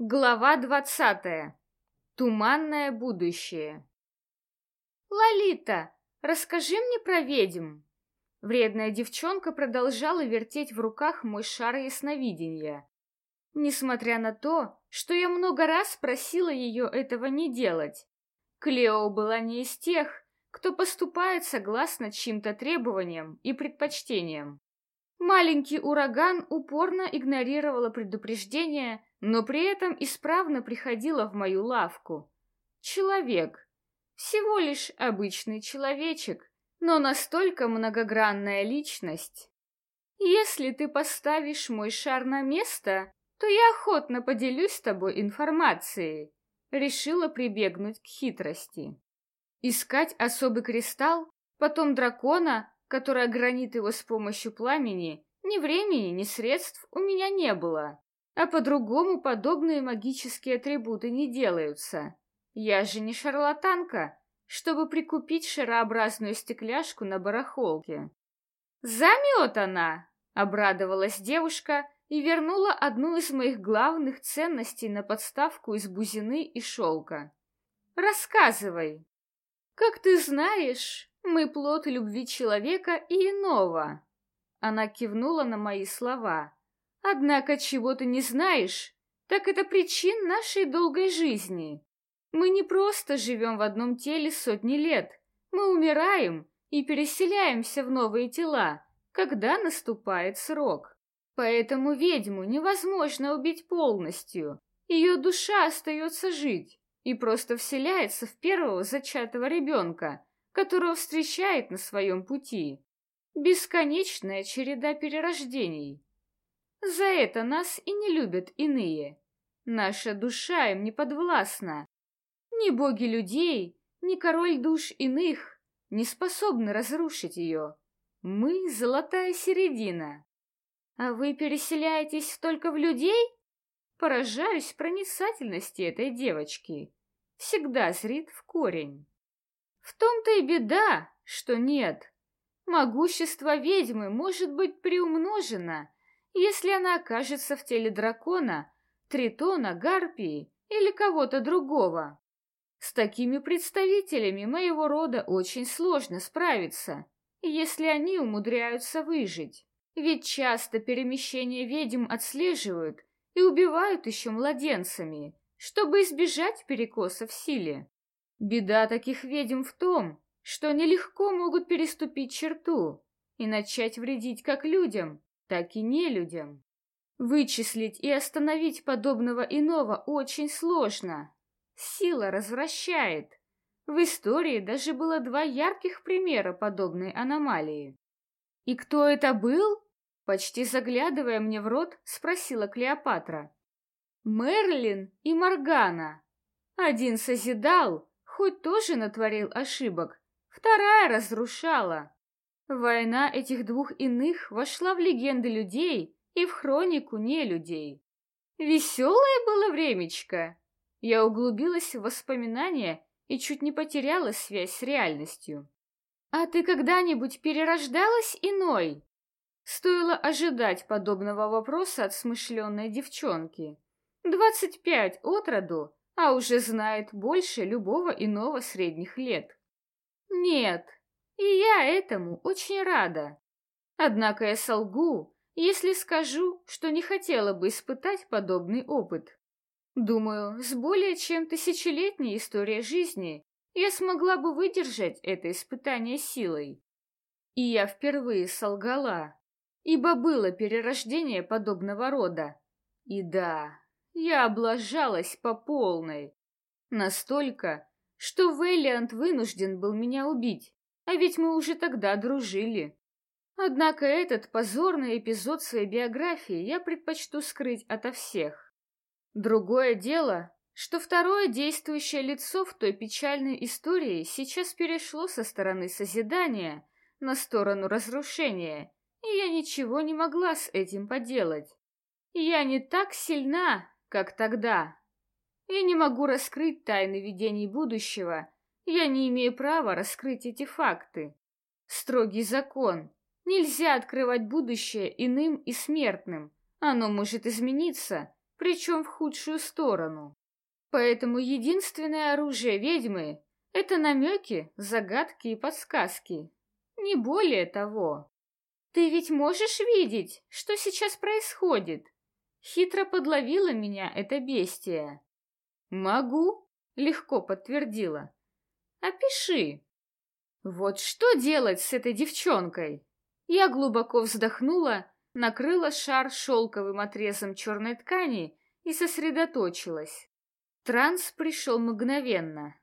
Глава двадцатая. Туманное будущее. «Лолита, расскажи мне про ведьм!» Вредная девчонка продолжала вертеть в руках мой шар ясновидения. Несмотря на то, что я много раз просила ее этого не делать, Клео была не из тех, кто поступает согласно чьим-то требованиям и предпочтениям. Маленький ураган упорно игнорировала предупреждение, но при этом исправно приходила в мою лавку. Человек. Всего лишь обычный человечек, но настолько многогранная личность. Если ты поставишь мой шар на место, то я охотно поделюсь с тобой информацией. Решила прибегнуть к хитрости. Искать особый кристалл, потом дракона, который огранит его с помощью пламени, ни времени, ни средств у меня не было. А по-другому подобные магические атрибуты не делаются. Я же не шарлатанка, чтобы прикупить шарообразную стекляшку на барахолке. «Заметана!» — обрадовалась девушка и вернула одну из моих главных ценностей на подставку из бузины и шелка. «Рассказывай!» «Как ты знаешь, мы плод любви человека и иного. Она кивнула на мои слова. Однако чего ты не знаешь, так это причин нашей долгой жизни. Мы не просто живем в одном теле сотни лет. Мы умираем и переселяемся в новые тела, когда наступает срок. Поэтому ведьму невозможно убить полностью. Ее душа остается жить и просто вселяется в первого зачатого ребенка, которого встречает на своем пути. Бесконечная череда перерождений. За это нас и не любят иные. Наша душа им не подвластна. Ни боги людей, ни король душ иных не способны разрушить ее. Мы — золотая середина. А вы переселяетесь только в людей? Поражаюсь проницательности этой девочки. Всегда зрит в корень. В том-то и беда, что нет. Могущество ведьмы может быть приумножено, если она окажется в теле дракона, тритона, гарпии или кого-то другого. С такими представителями моего рода очень сложно справиться, если они умудряются выжить. Ведь часто перемещение ведьм отслеживают и убивают еще младенцами, чтобы избежать перекоса в силе. Беда таких ведьм в том, что они легко могут переступить черту и начать вредить как людям, так и нелюдям. Вычислить и остановить подобного иного очень сложно. Сила развращает. В истории даже было два ярких примера подобной аномалии. «И кто это был?» Почти заглядывая мне в рот, спросила Клеопатра. «Мерлин и Моргана. Один созидал, хоть тоже натворил ошибок, вторая разрушала. Война этих двух иных вошла в легенды людей и в хронику нелюдей. Веселое было времечко. Я углубилась в воспоминания и чуть не потеряла связь с реальностью. «А ты когда-нибудь перерождалась иной?» Стоило ожидать подобного вопроса от смышленной девчонки. Двадцать пять от роду, а уже знает больше любого иного средних лет. Нет, и я этому очень рада. Однако я солгу, если скажу, что не хотела бы испытать подобный опыт. Думаю, с более чем тысячелетней историей жизни я смогла бы выдержать это испытание силой. И я впервые солгала, ибо было перерождение подобного рода. И да, я облажалась по полной. Настолько, что Вэллиант вынужден был меня убить, а ведь мы уже тогда дружили. Однако этот позорный эпизод своей биографии я предпочту скрыть ото всех. Другое дело, что второе действующее лицо в той печальной истории сейчас перешло со стороны созидания на сторону разрушения, и я ничего не могла с этим поделать. Я не так сильна, как тогда. Я не могу раскрыть тайны видений будущего. Я не имею права раскрыть эти факты. Строгий закон. Нельзя открывать будущее иным и смертным. Оно может измениться, причем в худшую сторону. Поэтому единственное оружие ведьмы — это намеки, загадки и подсказки. Не более того. Ты ведь можешь видеть, что сейчас происходит? Хитро подловила меня эта бестия. Могу, легко подтвердила. Опиши. Вот что делать с этой девчонкой? Я глубоко вздохнула, накрыла шар шелковым отрезом черной ткани и сосредоточилась. Транс пришел мгновенно.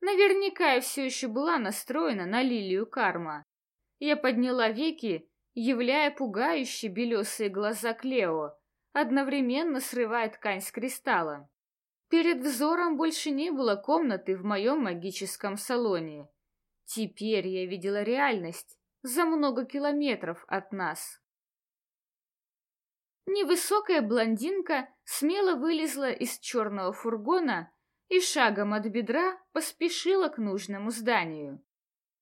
Наверняка я все еще была настроена на лилию карма. Я подняла веки, являя пугающие белесые глаза Клео, одновременно срывая ткань с кристалла. Перед взором больше не было комнаты в моем магическом салоне. Теперь я видела реальность за много километров от нас. Невысокая блондинка смело вылезла из черного фургона и шагом от бедра поспешила к нужному зданию.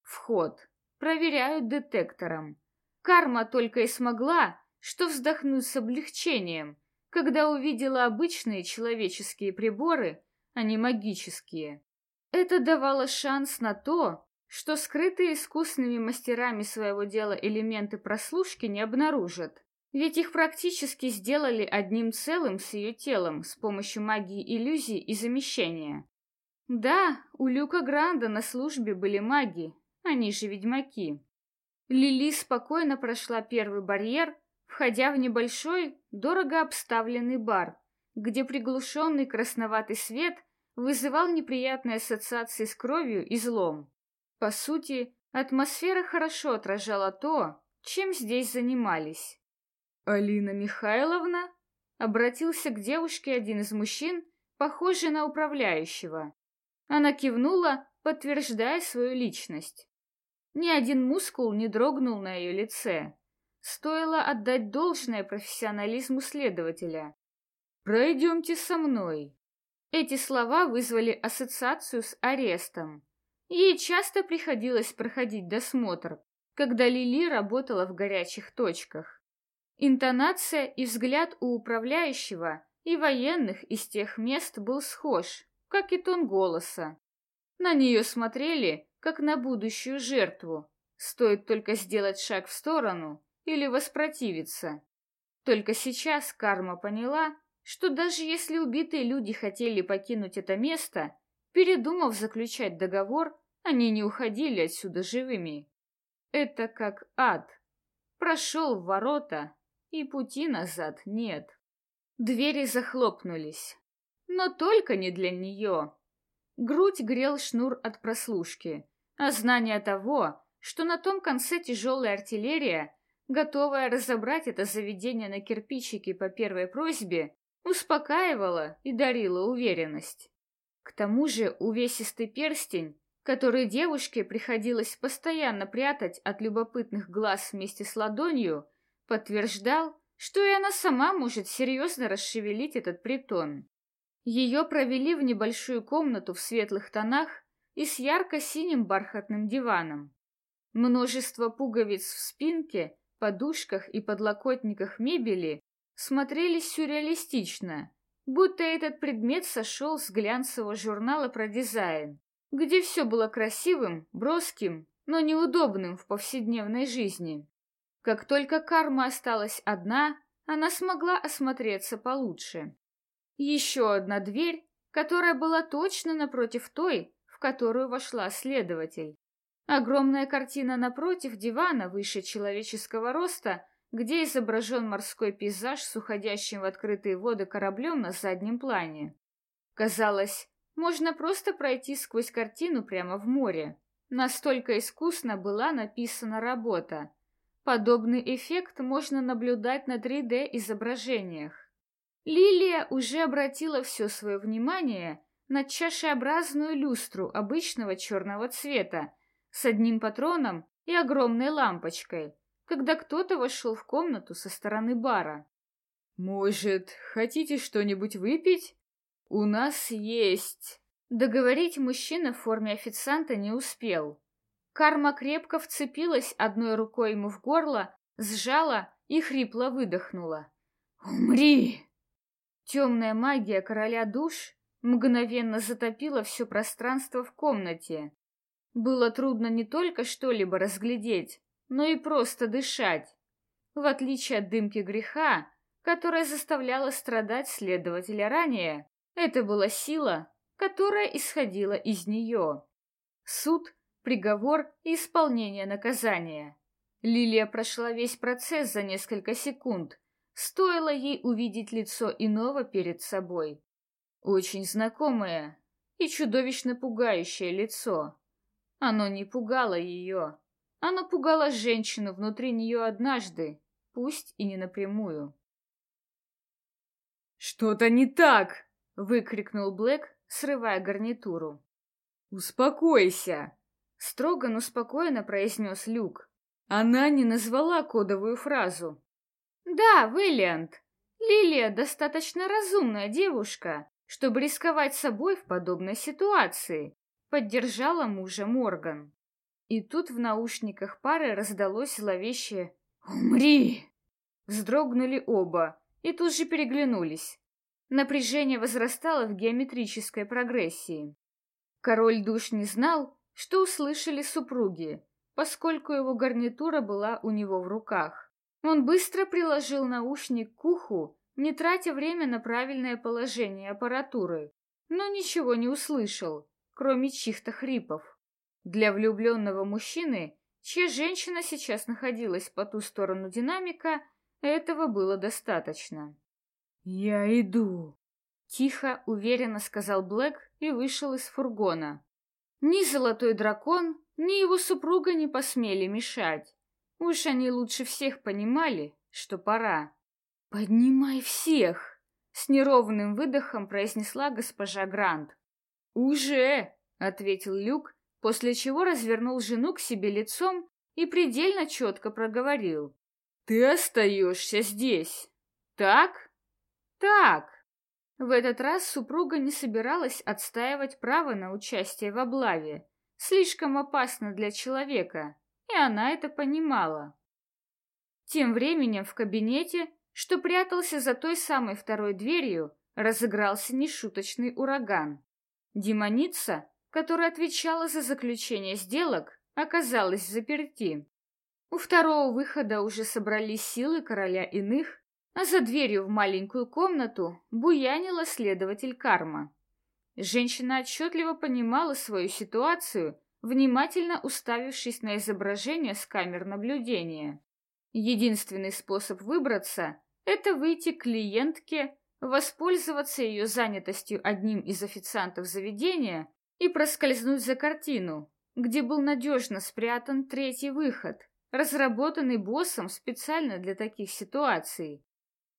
Вход проверяют детектором. Карма только и смогла, что вздохнуть с облегчением, когда увидела обычные человеческие приборы, а не магические. Это давало шанс на то, что скрытые искусными мастерами своего дела элементы прослушки не обнаружат, ведь их практически сделали одним целым с ее телом с помощью магии иллюзий и замещения. Да, у Люка Гранда на службе были маги, они же ведьмаки. Лили спокойно прошла первый барьер, входя в небольшой, дорого обставленный бар, где приглушенный красноватый свет вызывал неприятные ассоциации с кровью и злом. По сути, атмосфера хорошо отражала то, чем здесь занимались. «Алина Михайловна?» — обратился к девушке один из мужчин, похожий на управляющего. Она кивнула, подтверждая свою личность. Ни один мускул не дрогнул на ее лице. Стоило отдать должное профессионализму следователя. «Пройдемте со мной». Эти слова вызвали ассоциацию с арестом. Ей часто приходилось проходить досмотр, когда Лили работала в горячих точках. Интонация и взгляд у управляющего и военных из тех мест был схож, как и тон голоса. На нее смотрели как на будущую жертву. Стоит только сделать шаг в сторону или воспротивиться. Только сейчас карма поняла, что даже если убитые люди хотели покинуть это место, передумав заключать договор, они не уходили отсюда живыми. Это как ад. Прошел в ворота, и пути назад нет. Двери захлопнулись. Но только не для нее. Грудь грел шнур от прослушки, а знание того, что на том конце тяжелая артиллерия, готовая разобрать это заведение на кирпичики по первой просьбе, успокаивало и дарило уверенность. К тому же увесистый перстень, который девушке приходилось постоянно прятать от любопытных глаз вместе с ладонью, подтверждал, что и она сама может серьезно расшевелить этот притон. Ее провели в небольшую комнату в светлых тонах и с ярко-синим бархатным диваном. Множество пуговиц в спинке, подушках и подлокотниках мебели смотрелись сюрреалистично, будто этот предмет сошел с глянцевого журнала про дизайн, где все было красивым, броским, но неудобным в повседневной жизни. Как только карма осталась одна, она смогла осмотреться получше. Еще одна дверь, которая была точно напротив той, в которую вошла следователь. Огромная картина напротив дивана выше человеческого роста, где изображен морской пейзаж с уходящим в открытые воды кораблем на заднем плане. Казалось, можно просто пройти сквозь картину прямо в море. Настолько искусно была написана работа. Подобный эффект можно наблюдать на 3D-изображениях. Лилия уже обратила все свое внимание на чашеобразную люстру обычного черного цвета с одним патроном и огромной лампочкой, когда кто-то вошел в комнату со стороны бара. «Может, хотите что-нибудь выпить? У нас есть...» Договорить мужчина в форме официанта не успел. Карма крепко вцепилась одной рукой ему в горло, сжала и хрипло выдохнула. «Умри!» Темная магия короля душ мгновенно затопила все пространство в комнате. Было трудно не только что-либо разглядеть, но и просто дышать. В отличие от дымки греха, которая заставляла страдать следователя ранее, это была сила, которая исходила из нее. Суд, приговор и исполнение наказания. Лилия прошла весь процесс за несколько секунд, стоило ей увидеть лицо иного перед собой. Очень знакомое и чудовищно пугающее лицо. Оно не пугало ее. Оно пугало женщину внутри нее однажды, пусть и не напрямую. «Что-то не так!» — выкрикнул Блэк, срывая гарнитуру. «Успокойся!» — строго, но спокойно произнес Люк. Она не назвала кодовую фразу. «Да, Вэллиант, Лилия достаточно разумная девушка, чтобы рисковать собой в подобной ситуации», — поддержала мужа Морган. И тут в наушниках пары раздалось зловещее «Умри!». Вздрогнули оба и тут же переглянулись. Напряжение возрастало в геометрической прогрессии. Король душ не знал, что услышали супруги, поскольку его гарнитура была у него в руках. Он быстро приложил наушник к уху, не тратя время на правильное положение аппаратуры, но ничего не услышал, кроме чьих-то хрипов. Для влюбленного мужчины, чья женщина сейчас находилась по ту сторону динамика, этого было достаточно. «Я иду», — тихо, уверенно сказал Блэк и вышел из фургона. Ни Золотой Дракон, ни его супруга не посмели мешать. Уж они лучше всех понимали, что пора. «Поднимай всех!» — с неровным выдохом произнесла госпожа Грант. «Уже!» — ответил Люк, после чего развернул жену к себе лицом и предельно четко проговорил. «Ты остаешься здесь. Так?» «Так!» В этот раз супруга не собиралась отстаивать право на участие в облаве. Слишком опасно для человека, и она это понимала. Тем временем в кабинете, что прятался за той самой второй дверью, разыгрался нешуточный ураган. Демоница, которая отвечала за заключение сделок, оказалась заперти. У второго выхода уже собрались силы короля иных, а за дверью в маленькую комнату буянила следователь Карма. Женщина отчетливо понимала свою ситуацию, внимательно уставившись на изображение с камер наблюдения. Единственный способ выбраться — это выйти к клиентке, воспользоваться ее занятостью одним из официантов заведения и проскользнуть за картину, где был надежно спрятан третий выход, разработанный боссом специально для таких ситуаций.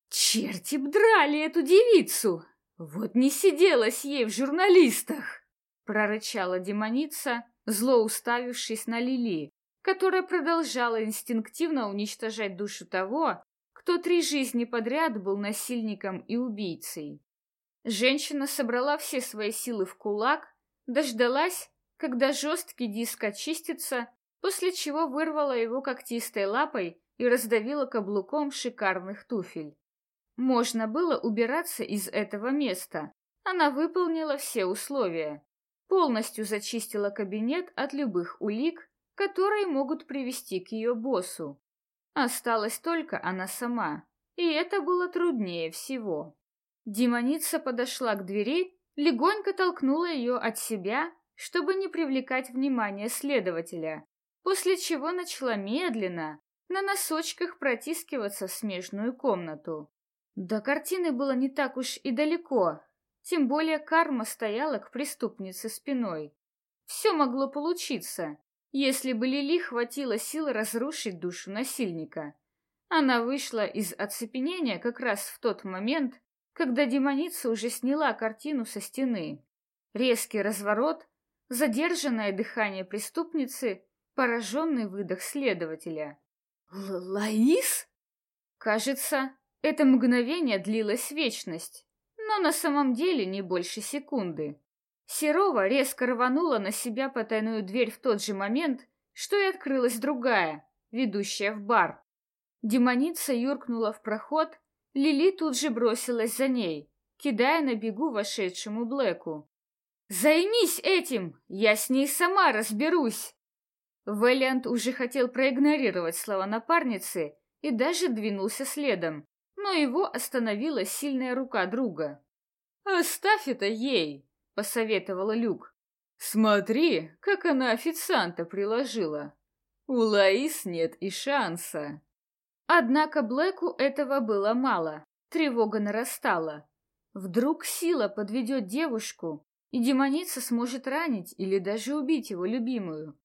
Черти б драли эту девицу! Вот не сиделась ей в журналистах! Прорычала демоница, зло уставившись на Лили, которая продолжала инстинктивно уничтожать душу того, кто три жизни подряд был насильником и убийцей. Женщина собрала все свои силы в кулак, дождалась, когда жесткий диск очистится, после чего вырвала его когтистой лапой и раздавила каблуком шикарных туфель. Можно было убираться из этого места. Она выполнила все условия. Полностью зачистила кабинет от любых улик, которые могут привести к ее боссу. Осталась только она сама, и это было труднее всего. Демоница подошла к двери, легонько толкнула ее от себя, чтобы не привлекать внимание следователя, после чего начала медленно, на носочках протискиваться в смежную комнату. До картины было не так уж и далеко, тем более карма стояла к преступнице спиной. Все могло получиться, если бы Лили хватило сил разрушить душу насильника. Она вышла из оцепенения как раз в тот момент, когда демоница уже сняла картину со стены. Резкий разворот, задержанное дыхание преступницы, пораженный выдох следователя. «Лаис?» Кажется, это мгновение длилось вечность, но на самом деле не больше секунды. Серова резко рванула на себя потайную дверь в тот же момент, что и открылась другая, ведущая в бар. Демоница юркнула в проход, Лили тут же бросилась за ней, кидая на бегу вошедшему Блэку. «Займись этим! Я с ней сама разберусь!» Вэллиант уже хотел проигнорировать слова напарницы и даже двинулся следом, но его остановила сильная рука друга. «Оставь это ей!» — посоветовала Люк. «Смотри, как она официанта приложила. У Лаис нет и шанса». Однако Блэку этого было мало. Тревога нарастала. Вдруг сила подведет девушку, и демоница сможет ранить или даже убить его любимую.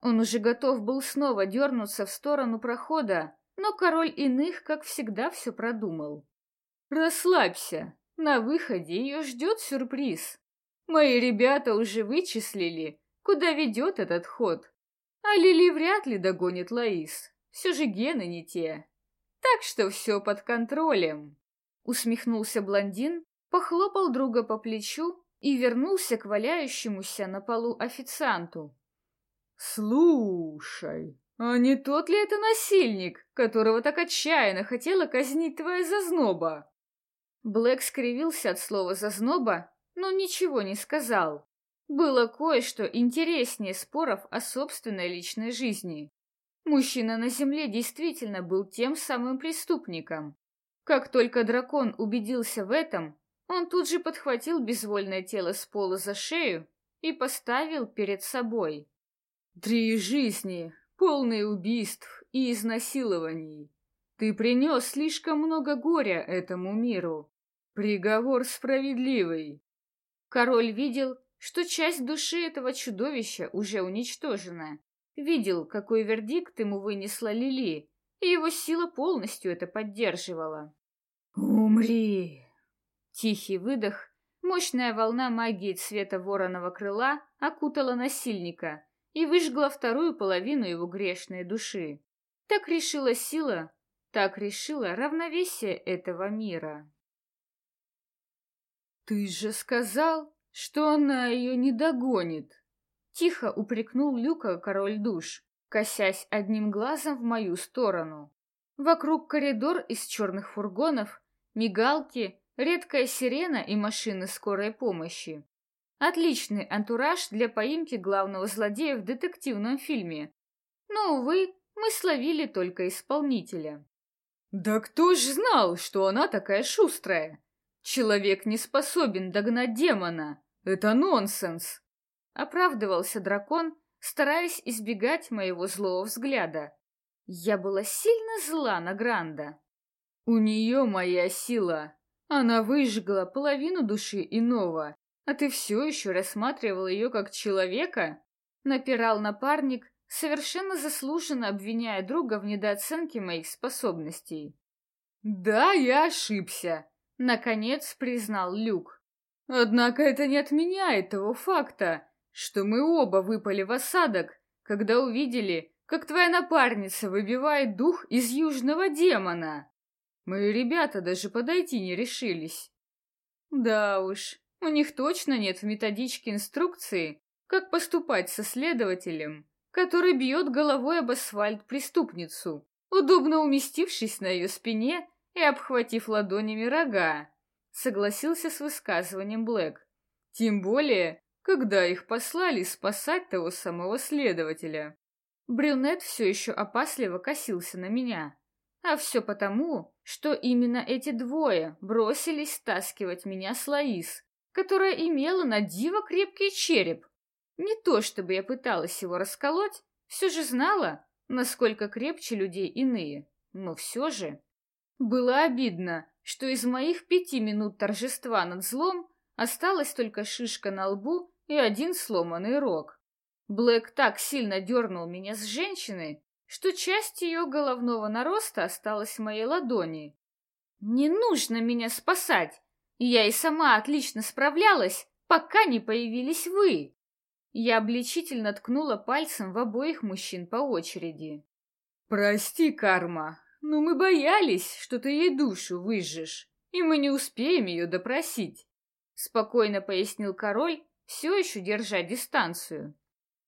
Он уже готов был снова дернуться в сторону прохода, но король иных, как всегда, все продумал. «Расслабься, на выходе ее ждет сюрприз. Мои ребята уже вычислили, куда ведет этот ход. А Лили вряд ли догонит Лаис, все же гены не те. Так что все под контролем». Усмехнулся блондин, похлопал друга по плечу и вернулся к валяющемуся на полу официанту. «Слушай, а не тот ли это насильник, которого так отчаянно хотела казнить твоя зазноба?» Блэк скривился от слова «зазноба», но ничего не сказал. Было кое-что интереснее споров о собственной личной жизни. Мужчина на земле действительно был тем самым преступником. Как только дракон убедился в этом, он тут же подхватил безвольное тело с пола за шею и поставил перед собой. Три жизни, полные убийств и изнасилований. Ты принес слишком много горя этому миру. Приговор справедливый. Король видел, что часть души этого чудовища уже уничтожена. Видел, какой вердикт ему вынесла Лили, и его сила полностью это поддерживала. «Умри!» Тихий выдох, мощная волна магии цвета вороного крыла окутала насильника, и выжгла вторую половину его грешной души. Так решила сила, так решила равновесие этого мира. «Ты же сказал, что она ее не догонит!» Тихо упрекнул Люка король душ, косясь одним глазом в мою сторону. Вокруг коридор из черных фургонов, мигалки, редкая сирена и машины скорой помощи. Отличный антураж для поимки главного злодея в детективном фильме. Но, увы, мы словили только исполнителя. Да кто ж знал, что она такая шустрая? Человек не способен догнать демона. Это нонсенс. Оправдывался дракон, стараясь избегать моего злого взгляда. Я была сильно зла на Гранда. У нее моя сила. Она выжгла половину души иного а ты все еще рассматривал ее как человека? Напирал напарник, совершенно заслуженно обвиняя друга в недооценке моих способностей. Да, я ошибся, наконец признал Люк. Однако это не отменяет того факта, что мы оба выпали в осадок, когда увидели, как твоя напарница выбивает дух из южного демона. Мои ребята даже подойти не решились. Да уж, у них точно нет в методичке инструкции, как поступать со следователем, который бьет головой об асфальт преступницу, удобно уместившись на ее спине и обхватив ладонями рога. Согласился с высказыванием Блэк. Тем более, когда их послали спасать того самого следователя. Брюнет все еще опасливо косился на меня. А все потому, что именно эти двое бросились стаскивать меня с Лаис, которая имела на диво крепкий череп. Не то чтобы я пыталась его расколоть, все же знала, насколько крепче людей иные, но все же. Было обидно, что из моих пяти минут торжества над злом осталась только шишка на лбу и один сломанный рог. Блэк так сильно дернул меня с женщины, что часть ее головного нароста осталась в моей ладони. «Не нужно меня спасать! Я и сама отлично справлялась, пока не появились вы. Я обличительно ткнула пальцем в обоих мужчин по очереди. Прости, Карма, но мы боялись, что ты ей душу выжжешь, и мы не успеем ее допросить. Спокойно пояснил король, все еще держа дистанцию.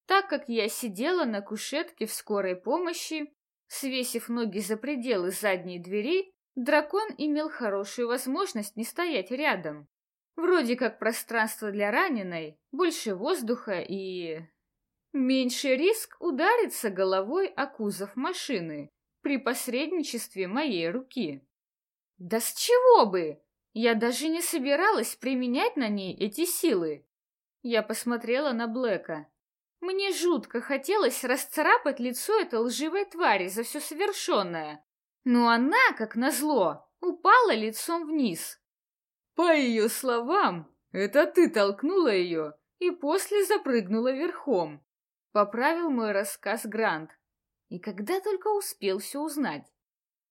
Так как я сидела на кушетке в скорой помощи, свесив ноги за пределы задней двери, Дракон имел хорошую возможность не стоять рядом. Вроде как пространство для раненой, больше воздуха и... Меньший риск удариться головой о кузов машины при посредничестве моей руки. Да с чего бы? Я даже не собиралась применять на ней эти силы. Я посмотрела на Блэка. Мне жутко хотелось расцарапать лицо этой лживой твари за все совершенное. Но она, как назло, упала лицом вниз. По ее словам, это ты толкнула ее и после запрыгнула верхом. Поправил мой рассказ Грант. И когда только успел все узнать.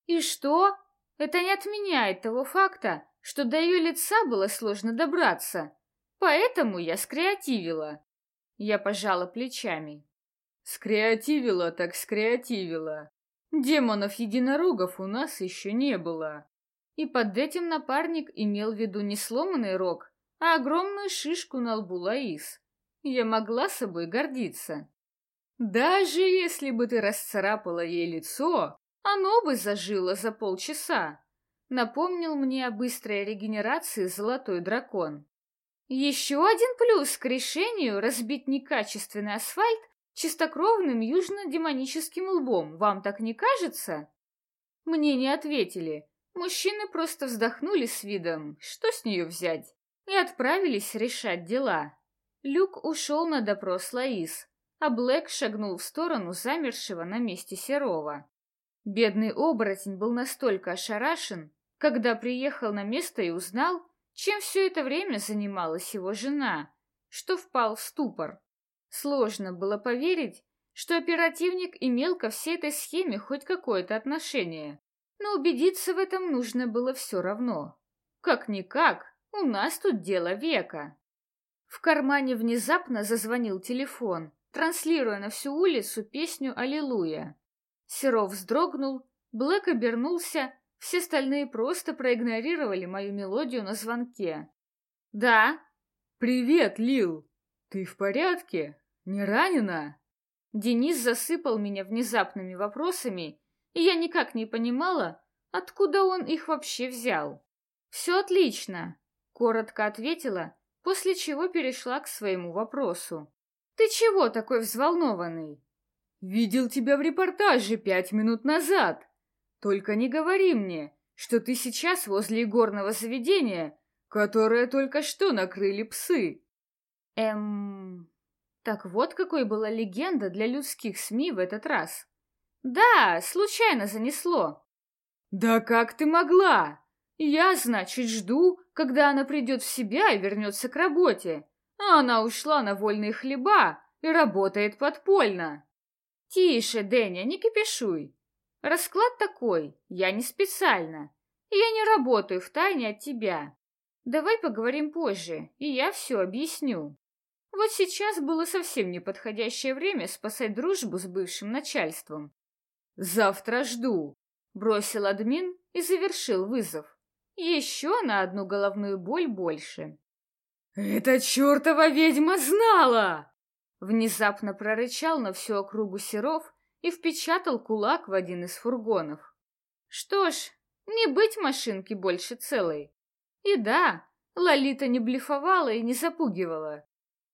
И что? Это не отменяет того факта, что до ее лица было сложно добраться. Поэтому я скреативила. Я пожала плечами. Скреативила так скреативила. Демонов-единорогов у нас еще не было. И под этим напарник имел в виду не сломанный рог, а огромную шишку на лбу Лаис. Я могла собой гордиться. Даже если бы ты расцарапала ей лицо, оно бы зажило за полчаса. Напомнил мне о быстрой регенерации золотой дракон. Еще один плюс к решению разбить некачественный асфальт чистокровным южно-демоническим лбом, вам так не кажется? Мне не ответили. Мужчины просто вздохнули с видом, что с нее взять, и отправились решать дела. Люк ушел на допрос Лаис, а Блэк шагнул в сторону замершего на месте Серова. Бедный оборотень был настолько ошарашен, когда приехал на место и узнал, чем все это время занималась его жена, что впал в ступор. Сложно было поверить, что оперативник имел ко всей этой схеме хоть какое-то отношение, но убедиться в этом нужно было все равно. Как-никак, у нас тут дело века. В кармане внезапно зазвонил телефон, транслируя на всю улицу песню «Аллилуйя». Серов вздрогнул, Блэк обернулся все остальные просто проигнорировали мою мелодию на звонке. «Да?» «Привет, Лил! Ты в порядке? Не ранена?» Денис засыпал меня внезапными вопросами, и я никак не понимала, откуда он их вообще взял. «Все отлично», — коротко ответила, после чего перешла к своему вопросу. «Ты чего такой взволнованный?» «Видел тебя в репортаже пять минут назад», только не говори мне, что ты сейчас возле игорного заведения, которое только что накрыли псы. Эм... Так вот какой была легенда для людских СМИ в этот раз. Да, случайно занесло. Да как ты могла? Я, значит, жду, когда она придет в себя и вернется к работе. А она ушла на вольные хлеба и работает подпольно. Тише, Дэня, не кипишуй. Расклад такой, я не специально. Я не работаю в тайне от тебя. Давай поговорим позже, и я все объясню. Вот сейчас было совсем неподходящее время спасать дружбу с бывшим начальством. Завтра жду, бросил админ и завершил вызов. Еще на одну головную боль больше. «Эта чертова ведьма знала!» Внезапно прорычал на всю округу Серов и впечатал кулак в один из фургонов. Что ж, не быть машинки больше целой. И да, Лолита не блефовала и не запугивала.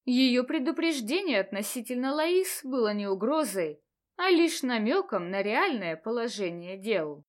Ее предупреждение относительно Лаис было не угрозой, а лишь намеком на реальное положение дел.